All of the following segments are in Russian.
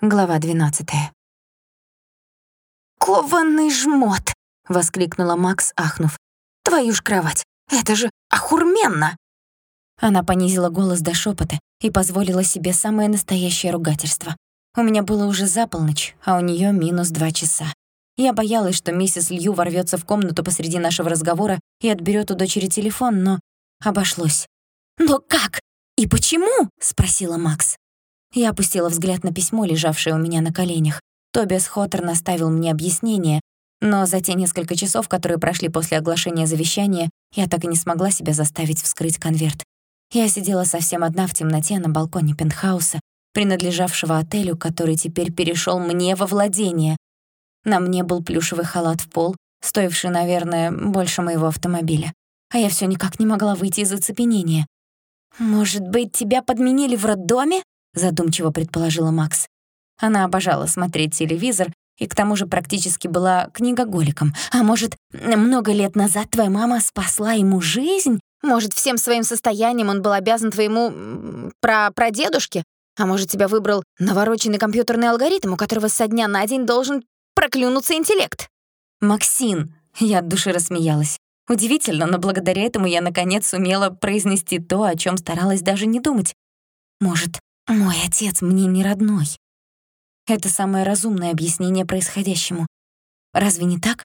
Глава 12. «Кованный жмот!» — воскликнула Макс, ахнув. «Твою ж кровать! Это же охурменно!» Она понизила голос до шепота и позволила себе самое настоящее ругательство. У меня было уже за а у нее минус два часа. Я боялась, что миссис Лью ворвется в комнату посреди нашего разговора и отберет у дочери телефон, но обошлось. «Но как? И почему?» — спросила Макс. Я опустила взгляд на письмо, лежавшее у меня на коленях. Тобиас Хоттер наставил мне объяснение, но за те несколько часов, которые прошли после оглашения завещания, я так и не смогла себя заставить вскрыть конверт. Я сидела совсем одна в темноте на балконе пентхауса, принадлежавшего отелю, который теперь перешёл мне во владение. На мне был плюшевый халат в пол, стоивший, наверное, больше моего автомобиля. А я всё никак не могла выйти из оцепенения. «Может быть, тебя подменили в роддоме?» Задумчиво предположила Макс. Она обожала смотреть телевизор и к тому же практически была книгоголиком. А может, много лет назад твоя мама спасла ему жизнь? Может, всем своим состоянием он был обязан твоему про прадедушке? А может, тебя выбрал навороченный компьютерный алгоритм, у которого со дня на день должен проклюнуться интеллект? Максин, я от души рассмеялась. Удивительно, но благодаря этому я наконец сумела произнести то, о чем старалась даже не думать. Может, мой отец мне не родной. Это самое разумное объяснение происходящему. Разве не так?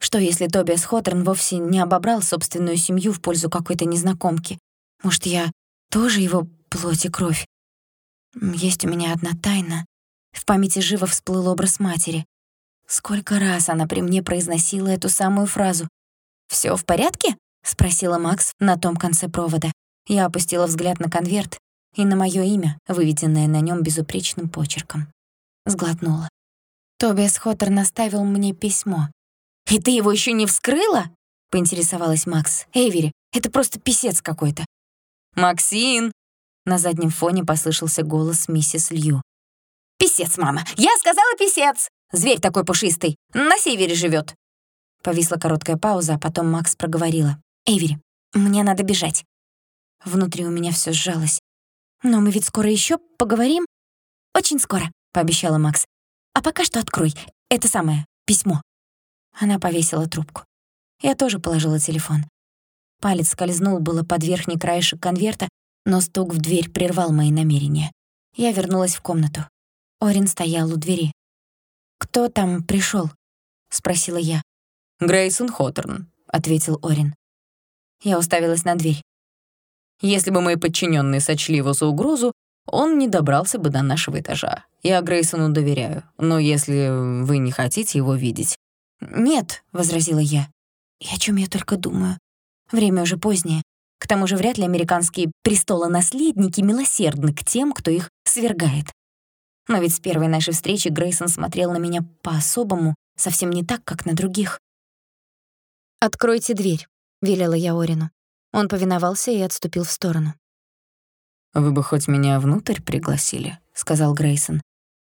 Что если Тобиас Хоторн вовсе не обобрал собственную семью в пользу какой-то незнакомки? Может, я тоже его плоть и кровь? Есть у меня одна тайна. В памяти живо всплыл образ матери. Сколько раз она при мне произносила эту самую фразу. «Всё в порядке?» — спросила Макс на том конце провода. Я опустила взгляд на конверт, и на моё имя, выведенное на нём безупречным почерком. Сглотнула. Тобиас Хоттер наставил мне письмо. «И ты его ещё не вскрыла?» — поинтересовалась Макс. «Эйвери, это просто писец какой-то». «Максин!» — на заднем фоне послышался голос миссис Лью. «Писец, мама! Я сказала писец! Зверь такой пушистый! На севере живёт!» Повисла короткая пауза, а потом Макс проговорила. «Эйвери, мне надо бежать». Внутри у меня всё сжалось. «Но мы ведь скоро ещё поговорим?» «Очень скоро», — пообещала Макс. «А пока что открой. Это самое, письмо». Она повесила трубку. Я тоже положила телефон. Палец скользнул было под верхний краешек конверта, но стук в дверь прервал мои намерения. Я вернулась в комнату. Орин стоял у двери. «Кто там пришёл?» — спросила я. «Грейсон Хоторн», — ответил Орин. Я уставилась на дверь. Если бы мои подчиненные сочли его за угрозу, он не добрался бы до нашего этажа. Я Грейсону доверяю, но если вы не хотите его видеть...» «Нет», — возразила я. «И о чем я только думаю? Время уже позднее. К тому же вряд ли американские престолонаследники милосердны к тем, кто их свергает. Но ведь с первой нашей встречи Грейсон смотрел на меня по-особому, совсем не так, как на других. «Откройте дверь», — велела я Орину. Он повиновался и отступил в сторону. «Вы бы хоть меня внутрь пригласили», — сказал Грейсон.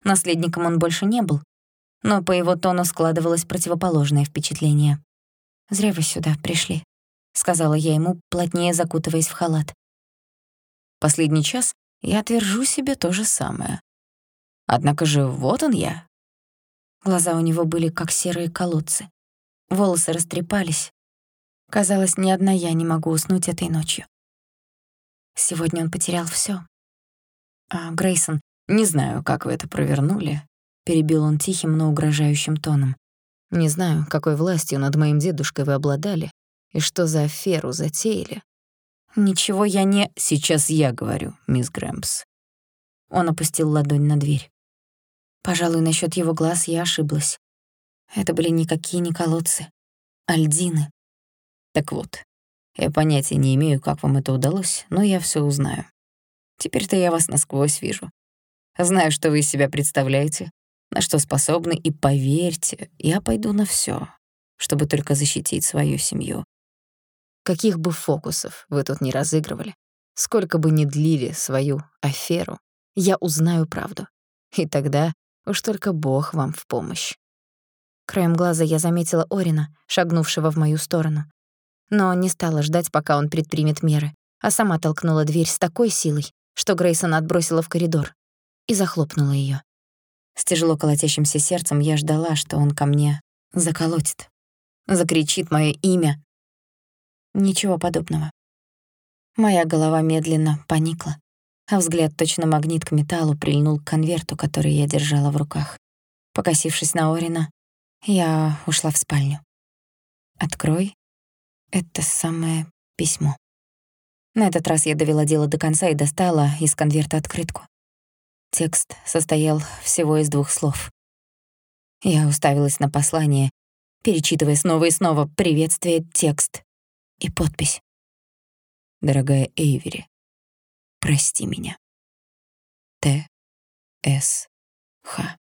Наследником он больше не был, но по его тону складывалось противоположное впечатление. «Зря вы сюда пришли», — сказала я ему, плотнее закутываясь в халат. «Последний час я отвержу себе то же самое. Однако же вот он я». Глаза у него были как серые колодцы. Волосы растрепались, Казалось, ни одна я не могу уснуть этой ночью. Сегодня он потерял всё. А, Грейсон, не знаю, как вы это провернули, перебил он тихим, но угрожающим тоном. Не знаю, какой властью над моим дедушкой вы обладали и что за аферу затеяли. Ничего я не... Сейчас я говорю, мисс Грэмпс. Он опустил ладонь на дверь. Пожалуй, насчёт его глаз я ошиблась. Это были никакие не колодцы, а льдины. Так вот, я понятия не имею, как вам это удалось, но я всё узнаю. Теперь-то я вас насквозь вижу. Знаю, что вы из себя представляете, на что способны, и поверьте, я пойду на всё, чтобы только защитить свою семью. Каких бы фокусов вы тут не разыгрывали, сколько бы ни длили свою аферу, я узнаю правду. И тогда уж только Бог вам в помощь. Краем глаза я заметила Орина, шагнувшего в мою сторону но не стала ждать, пока он предпримет меры, а сама толкнула дверь с такой силой, что Грейсон отбросила в коридор и захлопнула её. С тяжело колотящимся сердцем я ждала, что он ко мне заколотит, закричит моё имя. Ничего подобного. Моя голова медленно поникла, а взгляд точно магнит к металлу прильнул к конверту, который я держала в руках. Покосившись на Орина, я ушла в спальню. «Открой это самое письмо». На этот раз я довела дело до конца и достала из конверта открытку. Текст состоял всего из двух слов. Я уставилась на послание, перечитывая снова и снова приветствие, текст и подпись. «Дорогая Эйвери, прости меня. Т. С. Х».